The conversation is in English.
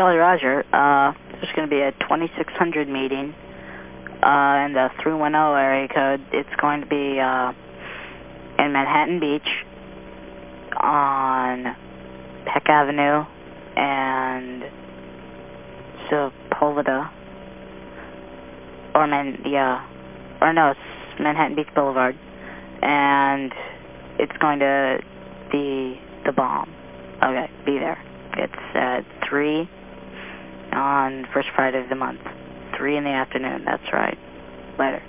Jolly Roger. Uh, there's going to be a 2600 meeting uh, in the 310 area code. It's going to be uh, in Manhattan Beach on Peck Avenue and Sepulveda. Or Man, yeah. Or no, it's Manhattan Beach Boulevard. And it's going to be the bomb. Okay, be there. It's at 3 on first Friday of the month. 3 in the afternoon, that's right. Later.